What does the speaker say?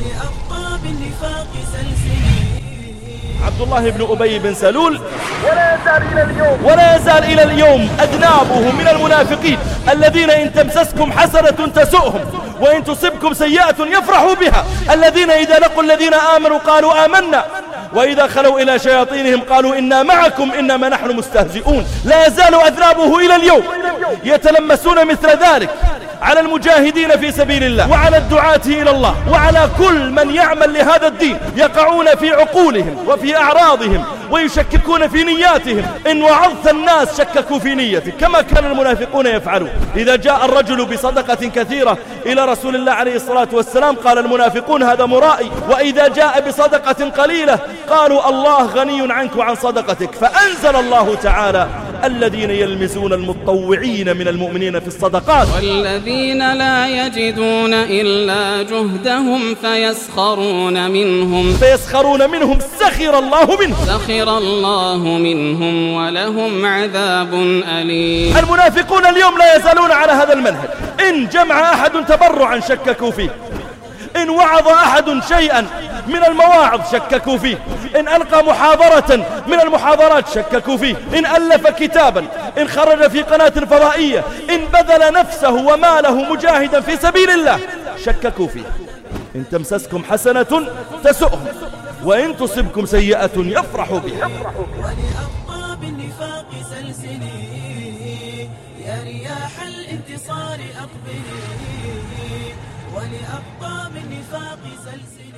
لأقطاب النفاق سلسلي عبد الله بن أبي بن سلول. ولا يزال إلى اليوم. ولا يزال إلى اليوم أجنابه من المنافقين الذين إن تمسسكم حسنة تسؤهم وإن تصبكم سيئة يفرحوا بها. الذين إذا لقوا الذين آمنوا قالوا آمنا وإذا خلوا إلى شياطينهم قالوا إنا معكم إنما نحن مستهزئون. لا يزال أذنابه إلى اليوم يتلمسون مثل ذلك. على المجاهدين في سبيل الله وعلى الدعاة إلى الله وعلى كل من يعمل لهذا الدين يقعون في عقولهم وفي أعراضهم ويشككون في نياتهم. إن وعظت الناس شككوا في نيتك كما كان المنافقون يفعلون. إذا جاء الرجل بصدقة كثيرة إلى رسول الله عليه الصلاة والسلام قال المنافقون هذا مرائي. وإذا جاء بصدقة قليلة قالوا الله غني عنك وعن صدقتك. فأنزل الله تعالى الذين يلمزون المطوعين من المؤمنين في الصدقات. والذين لا يجدون إلا جهدهم فيسخرون منهم. فيسخرون منهم. سخر الله منهم. سخر الله منهم ولهم عذاب أليم. المنافقون اليوم لا يزالون على هذا المنهج. إن جمع أحد تبرعا شككوا فيه. إن وعظ أحد شيئا من المواعظ شككوا فيه. إن ألقى محاضرة من المحاضرات شككوا فيه. إن ألف كتابا إن خرج في قناة فضائية إن بذل نفسه وماله مجاهدا في سبيل الله شككوا فيه. إن تمسسكم حسنة تسؤهم وإن تصبكم سيئة يفرحوا بها. ولأبطى بالنفاق سلسلي يا رياح الانتصار أقبلي ولأبطى بالنفاق سلسلي